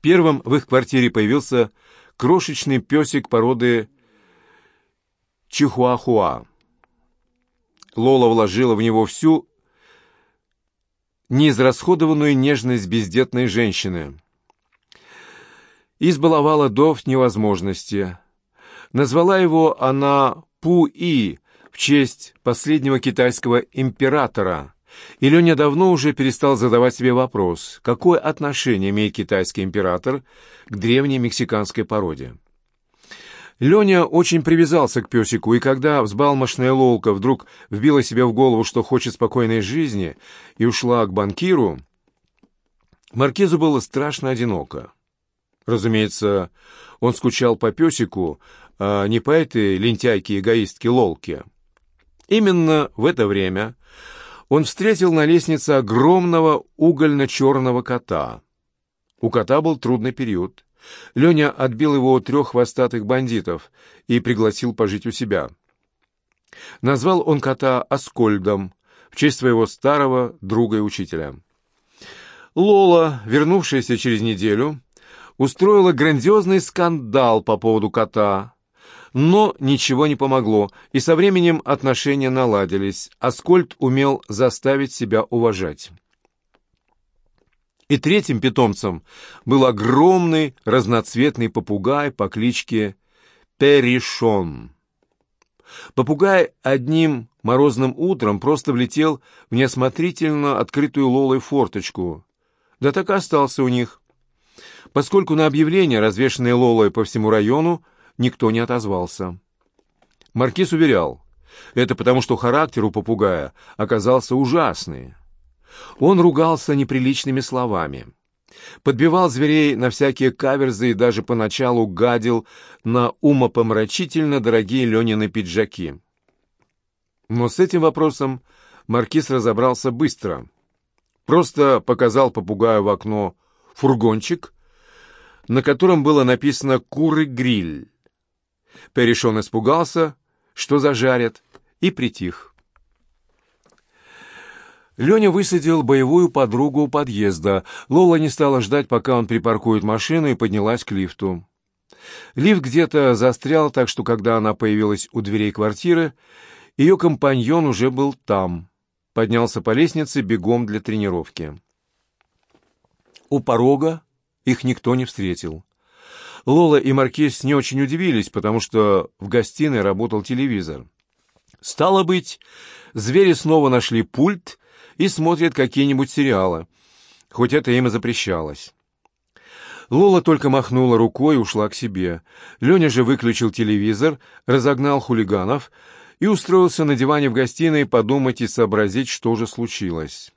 Первым в их квартире появился крошечный песик породы Чихуахуа. Лола вложила в него всю неизрасходованную нежность бездетной женщины. Избаловала до невозможности. Назвала его она Пу-И в честь последнего китайского императора. И Леня давно уже перестал задавать себе вопрос, какое отношение имеет китайский император к древней мексиканской породе. Леня очень привязался к песику, и когда взбалмошная лолка вдруг вбила себе в голову, что хочет спокойной жизни, и ушла к банкиру, Маркизу было страшно одиноко. Разумеется, он скучал по песику, а не по этой лентяйке-эгоистке Лолке. Именно в это время он встретил на лестнице огромного угольно-черного кота. У кота был трудный период. Леня отбил его у трех хвостатых бандитов и пригласил пожить у себя. Назвал он кота Аскольдом в честь своего старого друга и учителя. Лола, вернувшаяся через неделю, устроила грандиозный скандал по поводу кота, но ничего не помогло, и со временем отношения наладились. Аскольд умел заставить себя уважать. И третьим питомцем был огромный разноцветный попугай по кличке Перишон. Попугай одним морозным утром просто влетел в неосмотрительно открытую Лолой форточку. Да так и остался у них. Поскольку на объявление, развешанное Лолой по всему району, никто не отозвался. Маркиз уверял, это потому, что характер у попугая оказался ужасный. Он ругался неприличными словами, подбивал зверей на всякие каверзы и даже поначалу гадил на умопомрачительно дорогие Ленины пиджаки. Но с этим вопросом маркиз разобрался быстро. Просто показал попугаю в окно фургончик, на котором было написано «Куры-гриль». Перешон испугался, что зажарят, и притих. Леня высадил боевую подругу у подъезда. Лола не стала ждать, пока он припаркует машину, и поднялась к лифту. Лифт где-то застрял, так что, когда она появилась у дверей квартиры, ее компаньон уже был там. Поднялся по лестнице бегом для тренировки. У порога их никто не встретил. Лола и Маркиз не очень удивились, потому что в гостиной работал телевизор. Стало быть, звери снова нашли пульт и смотрят какие-нибудь сериалы, хоть это им и запрещалось. Лола только махнула рукой и ушла к себе. Леня же выключил телевизор, разогнал хулиганов и устроился на диване в гостиной подумать и сообразить, что же случилось.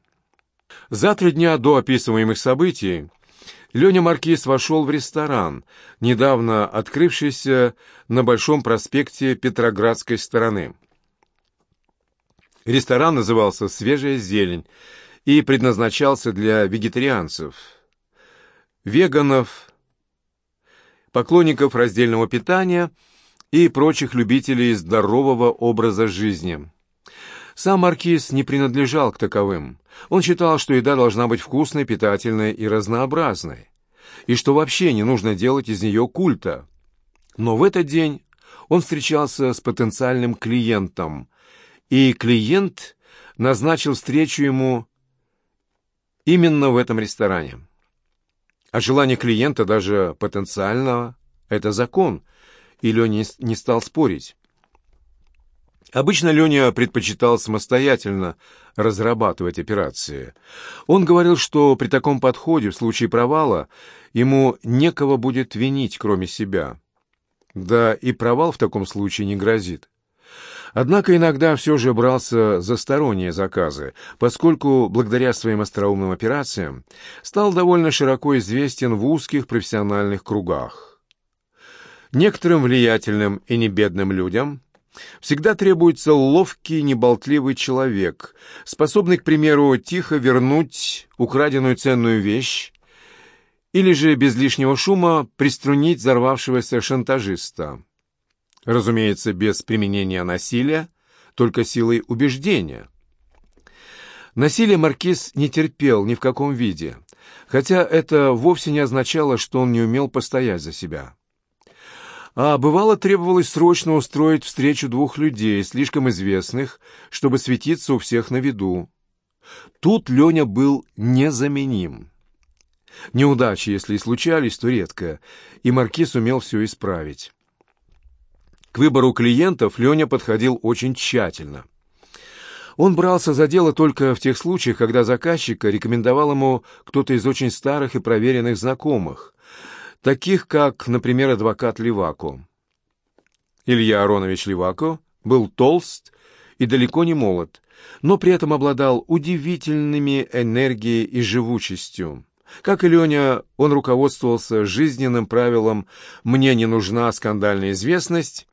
За три дня до описываемых событий Леня Маркиз вошел в ресторан, недавно открывшийся на Большом проспекте Петроградской стороны. Ресторан назывался «Свежая зелень» и предназначался для вегетарианцев, веганов, поклонников раздельного питания и прочих любителей здорового образа жизни. Сам маркиз не принадлежал к таковым. Он считал, что еда должна быть вкусной, питательной и разнообразной, и что вообще не нужно делать из нее культа. Но в этот день он встречался с потенциальным клиентом, и клиент назначил встречу ему именно в этом ресторане. А желание клиента, даже потенциального, это закон, и Леня не стал спорить. Обычно Леня предпочитал самостоятельно разрабатывать операции. Он говорил, что при таком подходе, в случае провала, ему некого будет винить, кроме себя. Да и провал в таком случае не грозит. Однако иногда все же брался за сторонние заказы, поскольку, благодаря своим остроумным операциям, стал довольно широко известен в узких профессиональных кругах. Некоторым влиятельным и небедным людям всегда требуется ловкий, неболтливый человек, способный, к примеру, тихо вернуть украденную ценную вещь или же без лишнего шума приструнить взорвавшегося шантажиста. Разумеется, без применения насилия, только силой убеждения. Насилие маркиз не терпел ни в каком виде, хотя это вовсе не означало, что он не умел постоять за себя. А бывало требовалось срочно устроить встречу двух людей, слишком известных, чтобы светиться у всех на виду. Тут Леня был незаменим. Неудачи, если и случались, то редко, и Маркиз умел все исправить. К выбору клиентов Леня подходил очень тщательно. Он брался за дело только в тех случаях, когда заказчика рекомендовал ему кто-то из очень старых и проверенных знакомых, таких как, например, адвокат Левако. Илья Аронович Левако был толст и далеко не молод, но при этом обладал удивительными энергией и живучестью. Как и Леня, он руководствовался жизненным правилом «мне не нужна скандальная известность»,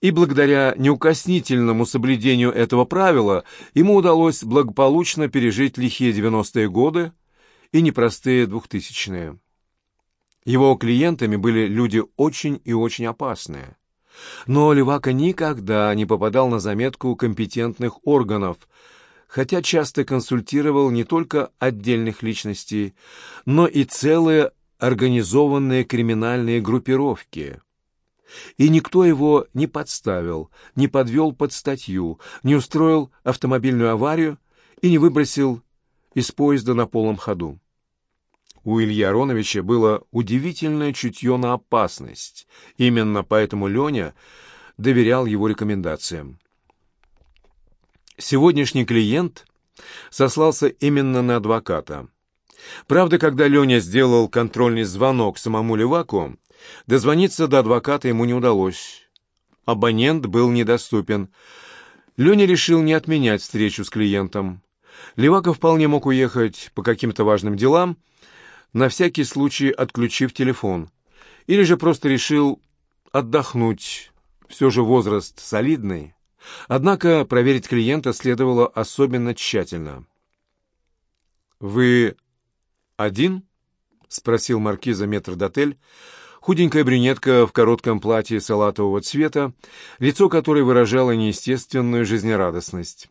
и благодаря неукоснительному соблюдению этого правила ему удалось благополучно пережить лихие 90-е годы и непростые двухтысячные. Его клиентами были люди очень и очень опасные. Но Левака никогда не попадал на заметку компетентных органов, хотя часто консультировал не только отдельных личностей, но и целые организованные криминальные группировки. И никто его не подставил, не подвел под статью, не устроил автомобильную аварию и не выбросил из поезда на полном ходу. У Ильи Ароновича было удивительное чутье на опасность. Именно поэтому Леня доверял его рекомендациям. Сегодняшний клиент сослался именно на адвоката. Правда, когда Леня сделал контрольный звонок самому Леваку, дозвониться до адвоката ему не удалось. Абонент был недоступен. Леня решил не отменять встречу с клиентом. Левака вполне мог уехать по каким-то важным делам, на всякий случай отключив телефон. Или же просто решил отдохнуть. Все же возраст солидный. Однако проверить клиента следовало особенно тщательно. «Вы один?» — спросил маркиза метрдотель, худенькая брюнетка в коротком платье салатового цвета, лицо которой выражало неестественную жизнерадостность.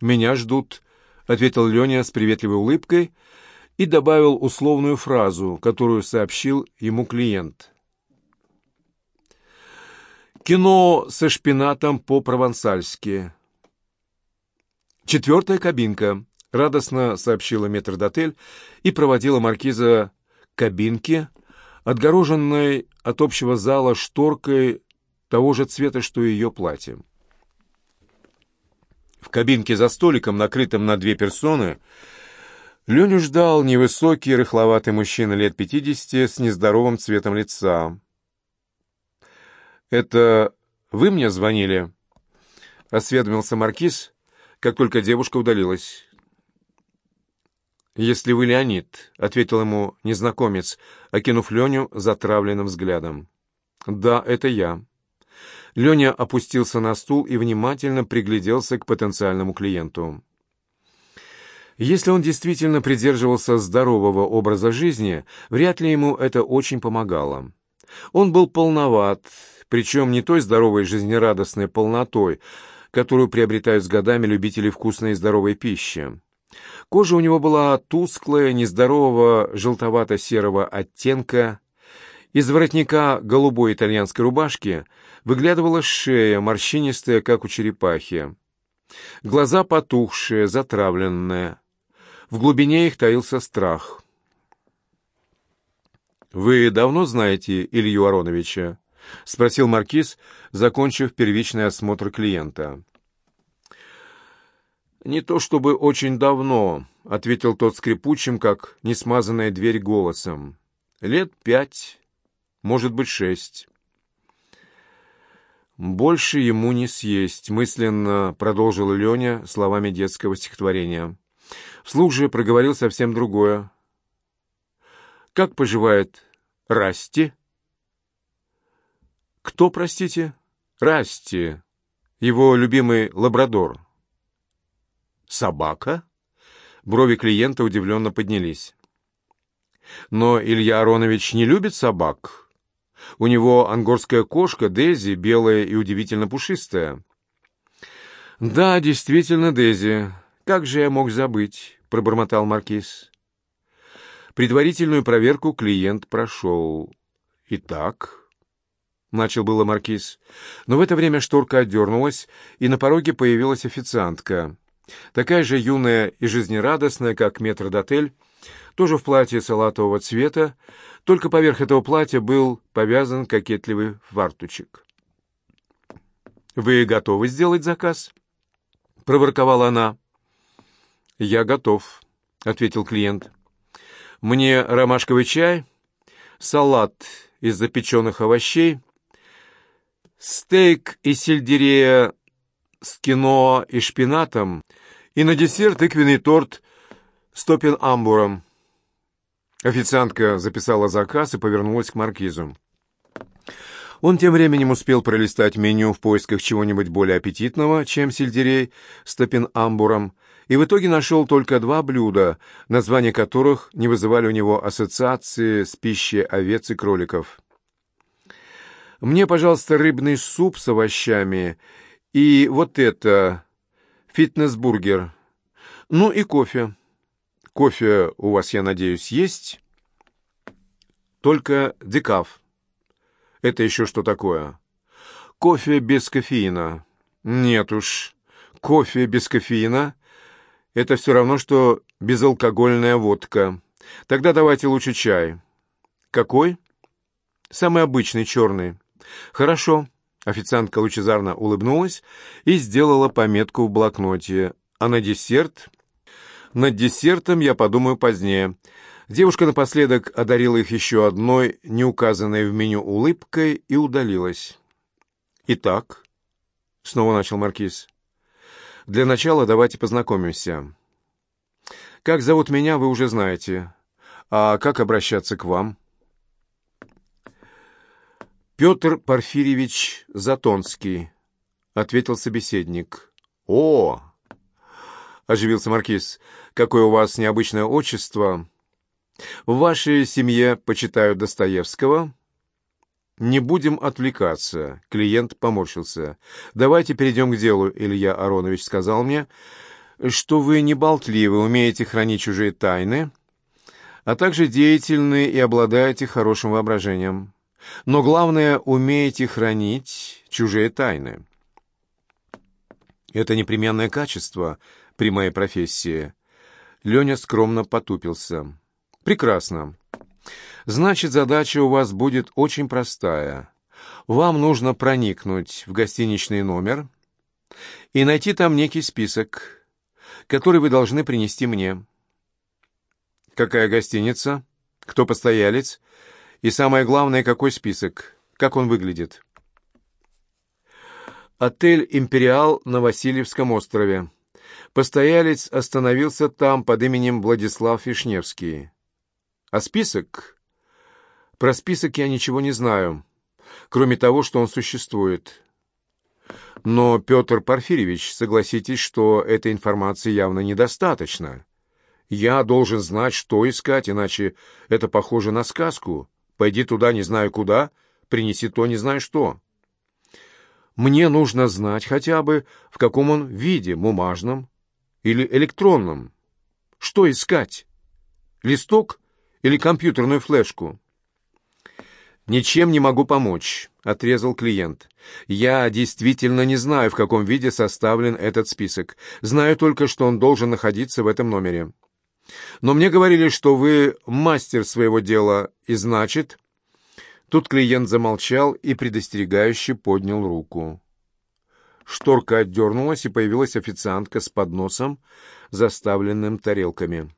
«Меня ждут», — ответил Леня с приветливой улыбкой — и добавил условную фразу, которую сообщил ему клиент. «Кино со шпинатом по-провансальски». «Четвертая кабинка», — радостно сообщила метрдотель и проводила маркиза к кабинке, отгороженной от общего зала шторкой того же цвета, что и ее платье. В кабинке за столиком, накрытым на две персоны, — Леню ждал невысокий, рыхловатый мужчина лет пятидесяти с нездоровым цветом лица. «Это вы мне звонили?» — осведомился Маркиз, как только девушка удалилась. «Если вы Леонид», — ответил ему незнакомец, окинув Леню затравленным взглядом. «Да, это я». Леня опустился на стул и внимательно пригляделся к потенциальному клиенту. Если он действительно придерживался здорового образа жизни, вряд ли ему это очень помогало. Он был полноват, причем не той здоровой жизнерадостной полнотой, которую приобретают с годами любители вкусной и здоровой пищи. Кожа у него была тусклая, нездорового желтовато-серого оттенка. Из воротника голубой итальянской рубашки выглядывала шея, морщинистая, как у черепахи. Глаза потухшие, затравленные. В глубине их таился страх. «Вы давно знаете Илью Ароновича?» — спросил Маркиз, закончив первичный осмотр клиента. «Не то чтобы очень давно», — ответил тот скрипучим, как несмазанная дверь голосом. «Лет пять, может быть, шесть». «Больше ему не съесть», — мысленно продолжил Леня словами детского стихотворения. Вслух же проговорил совсем другое. «Как поживает Расти?» «Кто, простите?» «Расти, его любимый лабрадор». «Собака?» Брови клиента удивленно поднялись. «Но Илья Аронович не любит собак. У него ангорская кошка Дези, белая и удивительно пушистая». «Да, действительно, Дези. Как же я мог забыть?» — пробормотал Маркиз. Предварительную проверку клиент прошел. «Итак...» — начал было маркиз. Но в это время шторка отдернулась, и на пороге появилась официантка. Такая же юная и жизнерадостная, как метрдотель, тоже в платье салатового цвета, только поверх этого платья был повязан кокетливый фартучек. «Вы готовы сделать заказ?» — проворковала она. «Я готов», — ответил клиент. «Мне ромашковый чай, салат из запеченных овощей, стейк из сельдерея с киноа и шпинатом и на десерт тыквенный торт с топин-амбуром». Официантка записала заказ и повернулась к маркизу. Он тем временем успел пролистать меню в поисках чего-нибудь более аппетитного, чем сельдерей с топин-амбуром, и в итоге нашел только два блюда, названия которых не вызывали у него ассоциации с пищей овец и кроликов. «Мне, пожалуйста, рыбный суп с овощами и вот это, фитнес-бургер. Ну и кофе». Кофе у вас, я надеюсь, есть? Только декаф. Это еще что такое? Кофе без кофеина. Нет уж. Кофе без кофеина — это все равно, что безалкогольная водка. Тогда давайте лучше чай. Какой? Самый обычный, черный. Хорошо. Официантка лучезарно улыбнулась и сделала пометку в блокноте. А на десерт над десертом я подумаю позднее. Девушка напоследок одарила их еще одной, не указанной в меню улыбкой, и удалилась. «Итак», — снова начал Маркиз, — «для начала давайте познакомимся. Как зовут меня, вы уже знаете. А как обращаться к вам?» «Петр Порфирьевич Затонский», — ответил собеседник. «О!» — оживился Маркиз какое у вас необычное отчество. В вашей семье почитают Достоевского. Не будем отвлекаться. Клиент поморщился. Давайте перейдем к делу, Илья Аронович сказал мне, что вы не болтливы, умеете хранить чужие тайны, а также деятельны и обладаете хорошим воображением. Но главное, умеете хранить чужие тайны. Это непременное качество при моей профессии. Леня скромно потупился. «Прекрасно. Значит, задача у вас будет очень простая. Вам нужно проникнуть в гостиничный номер и найти там некий список, который вы должны принести мне. Какая гостиница? Кто постоялец? И самое главное, какой список? Как он выглядит?» Отель «Империал» на Васильевском острове. Постоялец остановился там под именем Владислав Вишневский. А список? Про список я ничего не знаю, кроме того, что он существует. Но, Петр Порфирьевич, согласитесь, что этой информации явно недостаточно. Я должен знать, что искать, иначе это похоже на сказку. Пойди туда, не знаю куда, принеси то, не знаю что. Мне нужно знать хотя бы, в каком он виде, бумажном или электронном. Что искать? Листок или компьютерную флешку? «Ничем не могу помочь», — отрезал клиент. «Я действительно не знаю, в каком виде составлен этот список. Знаю только, что он должен находиться в этом номере. Но мне говорили, что вы мастер своего дела, и значит...» Тут клиент замолчал и предостерегающе поднял руку. Шторка отдернулась, и появилась официантка с подносом, заставленным тарелками.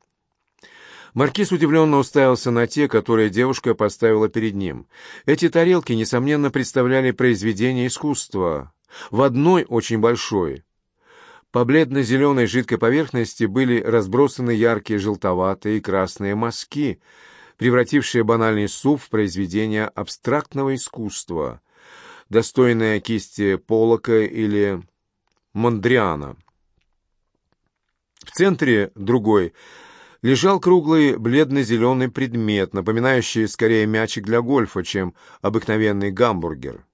Маркиз удивленно уставился на те, которые девушка поставила перед ним. Эти тарелки, несомненно, представляли произведение искусства. В одной, очень большой, по бледно-зеленой жидкой поверхности были разбросаны яркие желтоватые и красные мазки — превратившее банальный суп в произведение абстрактного искусства, достойное кисти Полока или Мондриана. В центре другой лежал круглый бледно-зеленый предмет, напоминающий скорее мячик для гольфа, чем обыкновенный гамбургер.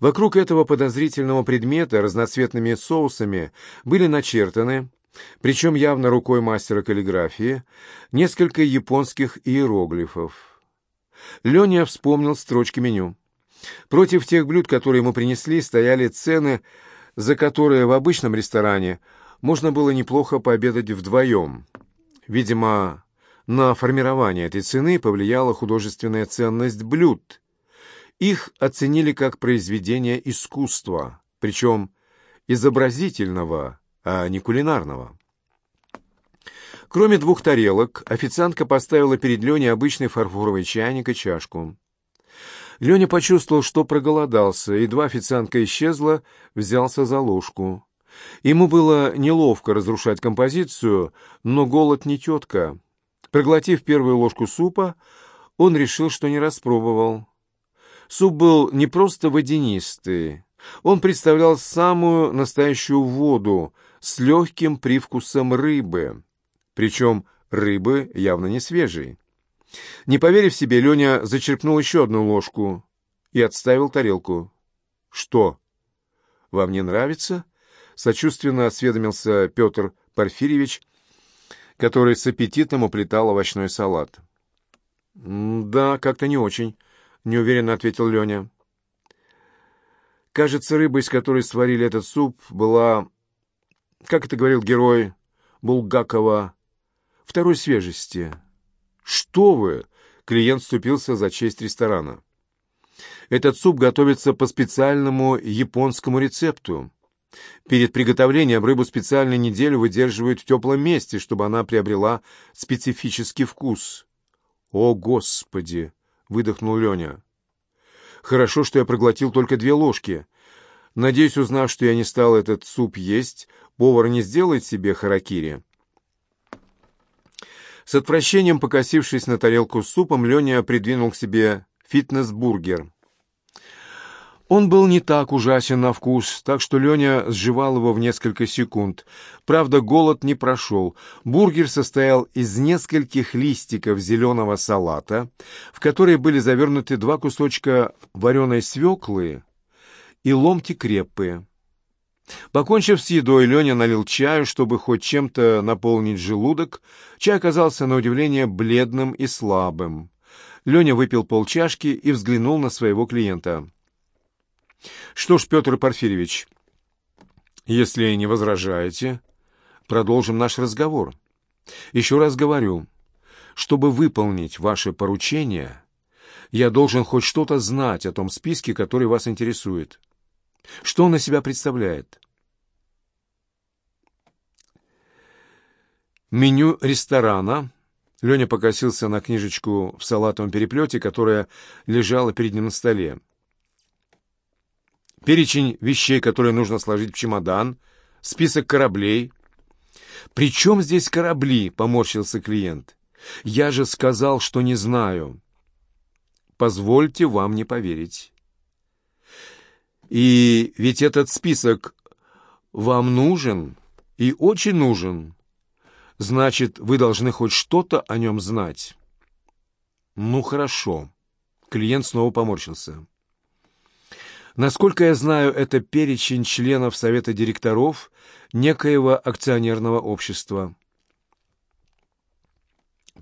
Вокруг этого подозрительного предмета разноцветными соусами были начертаны причем явно рукой мастера каллиграфии, несколько японских иероглифов. Леня вспомнил строчки меню. Против тех блюд, которые ему принесли, стояли цены, за которые в обычном ресторане можно было неплохо пообедать вдвоем. Видимо, на формирование этой цены повлияла художественная ценность блюд. Их оценили как произведение искусства, причем изобразительного, а не кулинарного. Кроме двух тарелок, официантка поставила перед Леней обычный фарфоровый чайник и чашку. Леня почувствовал, что проголодался, едва официантка исчезла, взялся за ложку. Ему было неловко разрушать композицию, но голод не тетка. Проглотив первую ложку супа, он решил, что не распробовал. Суп был не просто водянистый, он представлял самую настоящую воду с легким привкусом рыбы, причем рыбы явно не свежей. Не поверив себе, Леня зачерпнул еще одну ложку и отставил тарелку. «Что? Вам не нравится?» — сочувственно осведомился Петр Порфирьевич, который с аппетитом уплетал овощной салат. «Да, как-то не очень», — неуверенно ответил Леня. Кажется, рыба, из которой сварили этот суп, была, как это говорил герой Булгакова, второй свежести. «Что вы!» — клиент вступился за честь ресторана. «Этот суп готовится по специальному японскому рецепту. Перед приготовлением рыбу специально неделю выдерживают в теплом месте, чтобы она приобрела специфический вкус». «О, Господи!» — выдохнул Леня. Хорошо, что я проглотил только две ложки. Надеюсь, узнав, что я не стал этот суп есть, повар не сделает себе харакири. С отвращением покосившись на тарелку с супом, Леня придвинул к себе фитнес-бургер. Он был не так ужасен на вкус, так что Леня сживал его в несколько секунд. Правда, голод не прошел. Бургер состоял из нескольких листиков зеленого салата, в которые были завернуты два кусочка вареной свеклы и ломти креппы. Покончив с едой, Леня налил чаю, чтобы хоть чем-то наполнить желудок. Чай оказался, на удивление, бледным и слабым. Леня выпил полчашки и взглянул на своего клиента. Что ж, Петр Порфирьевич, если не возражаете, продолжим наш разговор. Еще раз говорю, чтобы выполнить ваше поручение, я должен хоть что-то знать о том списке, который вас интересует. Что он из себя представляет? Меню ресторана. Леня покосился на книжечку в салатовом переплете, которая лежала перед ним на столе перечень вещей, которые нужно сложить в чемодан, список кораблей. «При чем здесь корабли?» — поморщился клиент. «Я же сказал, что не знаю». «Позвольте вам не поверить». «И ведь этот список вам нужен и очень нужен. Значит, вы должны хоть что-то о нем знать». «Ну, хорошо». Клиент снова поморщился. Насколько я знаю, это перечень членов Совета директоров некоего акционерного общества.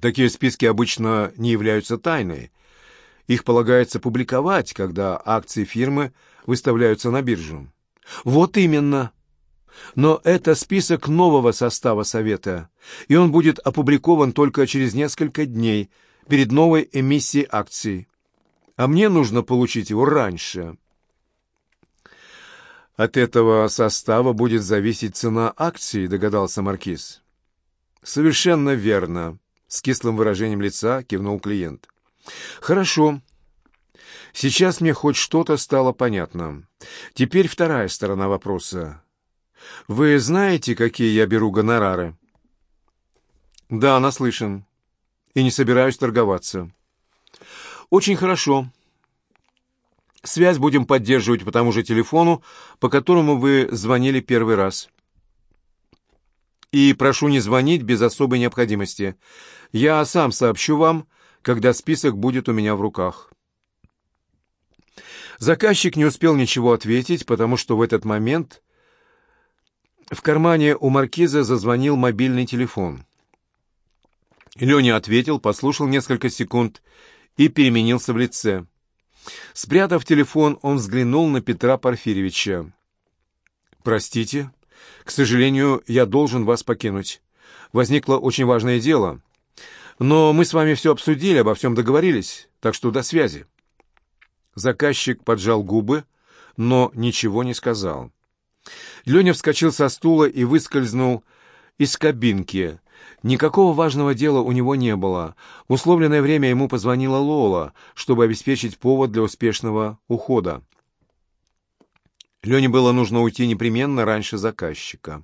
Такие списки обычно не являются тайной. Их полагается публиковать, когда акции фирмы выставляются на биржу. Вот именно. Но это список нового состава Совета, и он будет опубликован только через несколько дней, перед новой эмиссией акций. А мне нужно получить его раньше. От этого состава будет зависеть цена акций, догадался Маркиз. Совершенно верно, с кислым выражением лица кивнул клиент. Хорошо. Сейчас мне хоть что-то стало понятно. Теперь вторая сторона вопроса. Вы знаете, какие я беру гонорары? Да, наслышан. И не собираюсь торговаться. Очень хорошо. Связь будем поддерживать по тому же телефону, по которому вы звонили первый раз. И прошу не звонить без особой необходимости. Я сам сообщу вам, когда список будет у меня в руках. Заказчик не успел ничего ответить, потому что в этот момент В кармане у маркиза зазвонил мобильный телефон. Леня ответил, послушал несколько секунд и переменился в лице. Спрятав телефон, он взглянул на Петра Порфирьевича. «Простите, к сожалению, я должен вас покинуть. Возникло очень важное дело. Но мы с вами все обсудили, обо всем договорились, так что до связи». Заказчик поджал губы, но ничего не сказал. Леня вскочил со стула и выскользнул из кабинки. Никакого важного дела у него не было. В условленное время ему позвонила Лола, чтобы обеспечить повод для успешного ухода. Лене было нужно уйти непременно раньше заказчика.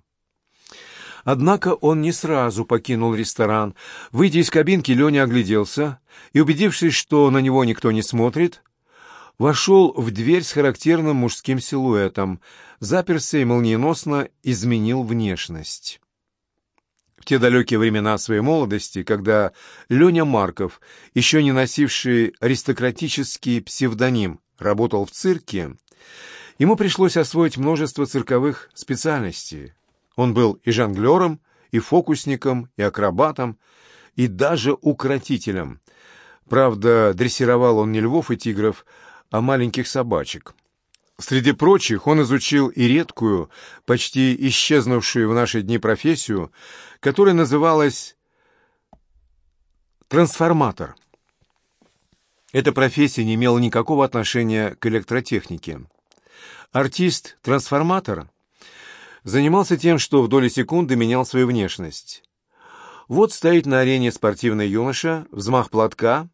Однако он не сразу покинул ресторан. Выйдя из кабинки, Леня огляделся и, убедившись, что на него никто не смотрит, вошел в дверь с характерным мужским силуэтом, заперся и молниеносно изменил внешность. В те далекие времена своей молодости, когда Леня Марков, еще не носивший аристократический псевдоним, работал в цирке, ему пришлось освоить множество цирковых специальностей. Он был и жонглером, и фокусником, и акробатом, и даже укротителем. Правда, дрессировал он не львов и тигров, а маленьких собачек. Среди прочих он изучил и редкую, почти исчезнувшую в наши дни профессию, которая называлась трансформатор. Эта профессия не имела никакого отношения к электротехнике. Артист-трансформатор занимался тем, что в доли секунды менял свою внешность. Вот стоит на арене спортивный юноша, взмах платка,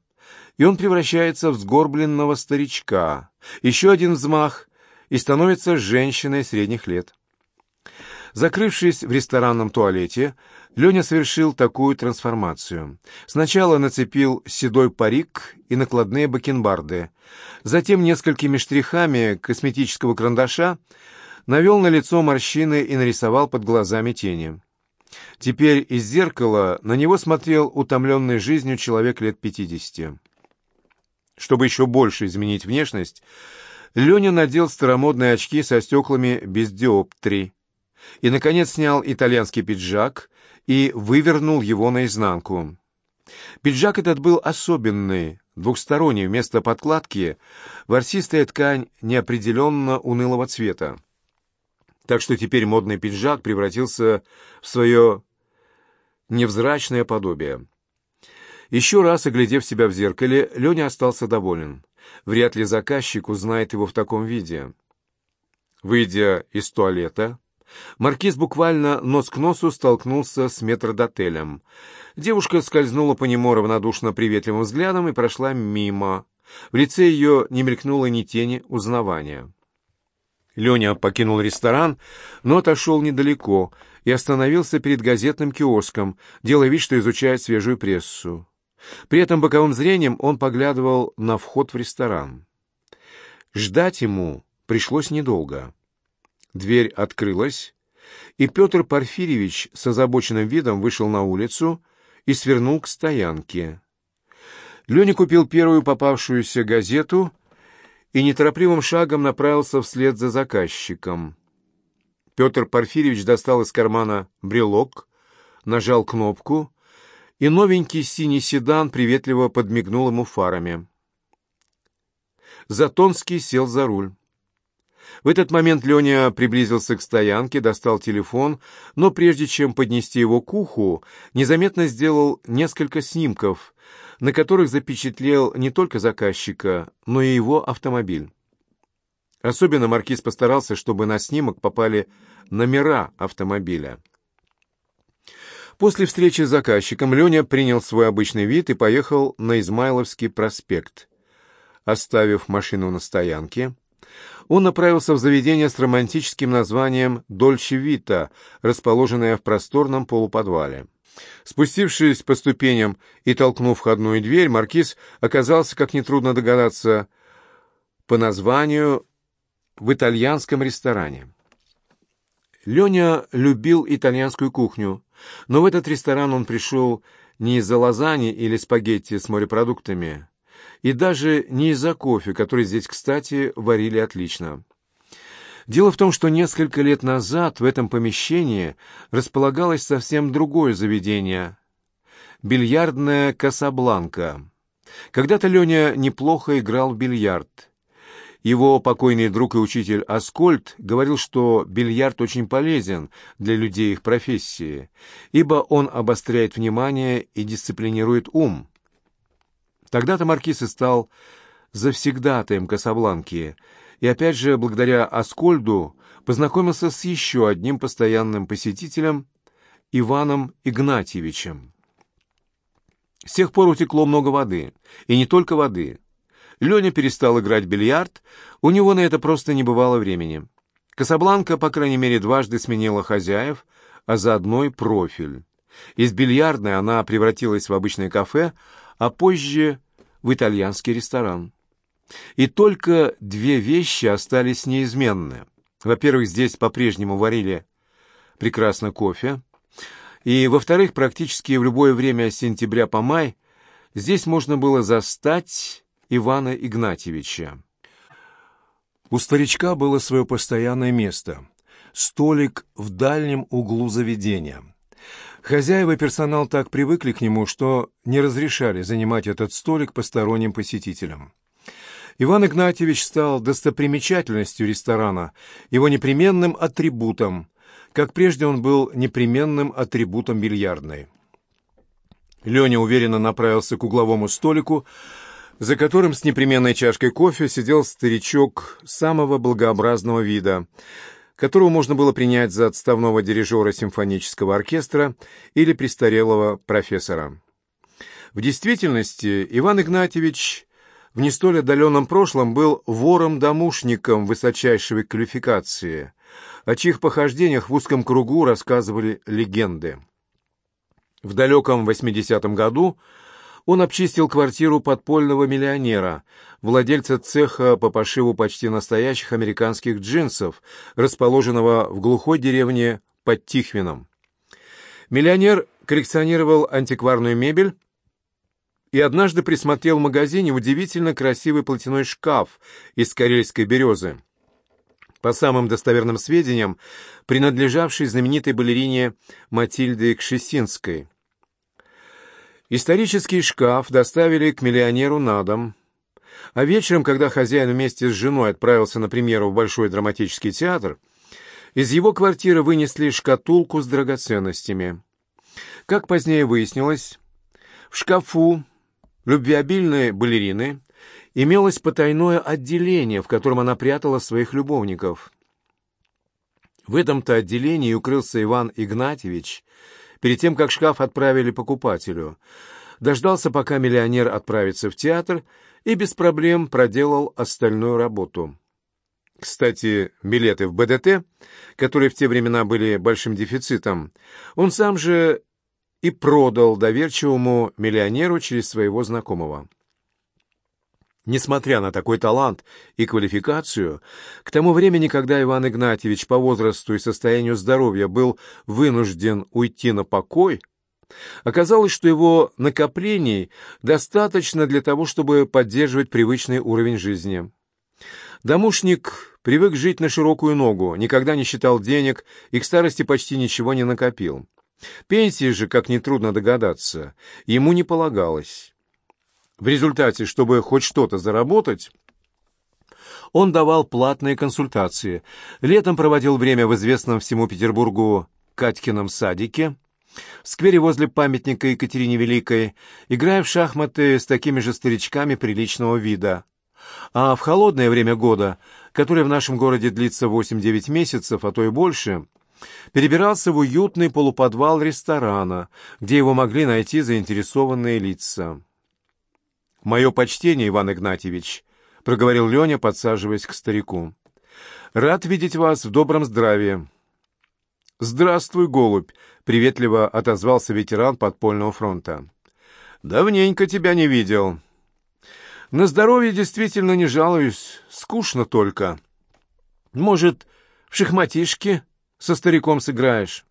и он превращается в сгорбленного старичка. Еще один взмах, и становится женщиной средних лет. Закрывшись в ресторанном туалете, Леня совершил такую трансформацию. Сначала нацепил седой парик и накладные бакенбарды. Затем несколькими штрихами косметического карандаша навел на лицо морщины и нарисовал под глазами тени. Теперь из зеркала на него смотрел утомленный жизнью человек лет пятидесяти. Чтобы еще больше изменить внешность, Леня надел старомодные очки со стеклами без диоптрий и, наконец, снял итальянский пиджак и вывернул его наизнанку. Пиджак этот был особенный, двухсторонний, вместо подкладки ворсистая ткань неопределенно унылого цвета. Так что теперь модный пиджак превратился в свое невзрачное подобие. Еще раз оглядев себя в зеркале, Леня остался доволен. Вряд ли заказчик узнает его в таком виде. Выйдя из туалета, маркиз буквально нос к носу столкнулся с метрдотелем. Девушка скользнула по нему равнодушно приветливым взглядом и прошла мимо. В лице ее не мелькнуло ни тени узнавания. Леня покинул ресторан, но отошел недалеко и остановился перед газетным киоском, делая вид, что изучает свежую прессу. При этом боковым зрением он поглядывал на вход в ресторан. Ждать ему пришлось недолго. Дверь открылась, и Петр Порфирьевич с озабоченным видом вышел на улицу и свернул к стоянке. Леня купил первую попавшуюся газету и неторопливым шагом направился вслед за заказчиком. Петр Порфирьевич достал из кармана брелок, нажал кнопку, и новенький синий седан приветливо подмигнул ему фарами. Затонский сел за руль. В этот момент Леня приблизился к стоянке, достал телефон, но прежде чем поднести его к уху, незаметно сделал несколько снимков, на которых запечатлел не только заказчика, но и его автомобиль. Особенно маркиз постарался, чтобы на снимок попали номера автомобиля. После встречи с заказчиком Леня принял свой обычный вид и поехал на Измайловский проспект. Оставив машину на стоянке, он направился в заведение с романтическим названием «Дольче Вита», расположенное в просторном полуподвале. Спустившись по ступеням и толкнув входную дверь, маркиз оказался, как нетрудно догадаться, по названию в итальянском ресторане. Леня любил итальянскую кухню, но в этот ресторан он пришел не из-за лазани или спагетти с морепродуктами, и даже не из-за кофе, который здесь, кстати, варили отлично. Дело в том, что несколько лет назад в этом помещении располагалось совсем другое заведение — бильярдная «Касабланка». Когда-то Леня неплохо играл в бильярд. Его покойный друг и учитель Аскольд говорил, что бильярд очень полезен для людей их профессии, ибо он обостряет внимание и дисциплинирует ум. Тогда-то Маркиз и стал завсегдатаем Касабланки, и опять же, благодаря Аскольду, познакомился с еще одним постоянным посетителем, Иваном Игнатьевичем. С тех пор утекло много воды, и не только воды. Леня перестал играть в бильярд, у него на это просто не бывало времени. Касабланка, по крайней мере, дважды сменила хозяев, а заодно и профиль. Из бильярдной она превратилась в обычное кафе, а позже в итальянский ресторан. И только две вещи остались неизменны. Во-первых, здесь по-прежнему варили прекрасно кофе, и, во-вторых, практически в любое время с сентября по май здесь можно было застать Ивана Игнатьевича. У старичка было свое постоянное место — столик в дальнем углу заведения. Хозяева и персонал так привыкли к нему, что не разрешали занимать этот столик посторонним посетителям. Иван Игнатьевич стал достопримечательностью ресторана, его непременным атрибутом, как прежде он был непременным атрибутом бильярдной. Леня уверенно направился к угловому столику, за которым с непременной чашкой кофе сидел старичок самого благообразного вида, которого можно было принять за отставного дирижера симфонического оркестра или престарелого профессора. В действительности Иван Игнатьевич в не столь отдаленном прошлом был вором-домушником высочайшей квалификации, о чьих похождениях в узком кругу рассказывали легенды. В далеком 80-м году он обчистил квартиру подпольного миллионера, владельца цеха по пошиву почти настоящих американских джинсов, расположенного в глухой деревне под Тихвином. Миллионер коллекционировал антикварную мебель и однажды присмотрел в магазине удивительно красивый платяной шкаф из карельской березы. По самым достоверным сведениям, принадлежавший знаменитой балерине Матильде Кшесинской. Исторический шкаф доставили к миллионеру на дом, а вечером, когда хозяин вместе с женой отправился на премьеру в Большой драматический театр, из его квартиры вынесли шкатулку с драгоценностями. Как позднее выяснилось, в шкафу любвеобильной балерины имелось потайное отделение, в котором она прятала своих любовников. В этом-то отделении укрылся Иван Игнатьевич перед тем, как шкаф отправили покупателю. Дождался, пока миллионер отправится в театр, и без проблем проделал остальную работу. Кстати, билеты в БДТ, которые в те времена были большим дефицитом, он сам же и продал доверчивому миллионеру через своего знакомого. Несмотря на такой талант и квалификацию, к тому времени, когда Иван Игнатьевич по возрасту и состоянию здоровья был вынужден уйти на покой, оказалось, что его накоплений достаточно для того, чтобы поддерживать привычный уровень жизни. Домушник привык жить на широкую ногу, никогда не считал денег и к старости почти ничего не накопил. Пенсии же, как нетрудно догадаться, ему не полагалось. В результате, чтобы хоть что-то заработать, он давал платные консультации. Летом проводил время в известном всему Петербургу Катькином садике, в сквере возле памятника Екатерине Великой, играя в шахматы с такими же старичками приличного вида. А в холодное время года, которое в нашем городе длится 8-9 месяцев, а то и больше, перебирался в уютный полуподвал ресторана, где его могли найти заинтересованные лица. «Мое почтение, Иван Игнатьевич», — проговорил Леня, подсаживаясь к старику. «Рад видеть вас в добром здравии». «Здравствуй, голубь», — приветливо отозвался ветеран подпольного фронта. «Давненько тебя не видел». «На здоровье действительно не жалуюсь, скучно только. Может, в шахматишки со стариком сыграешь?»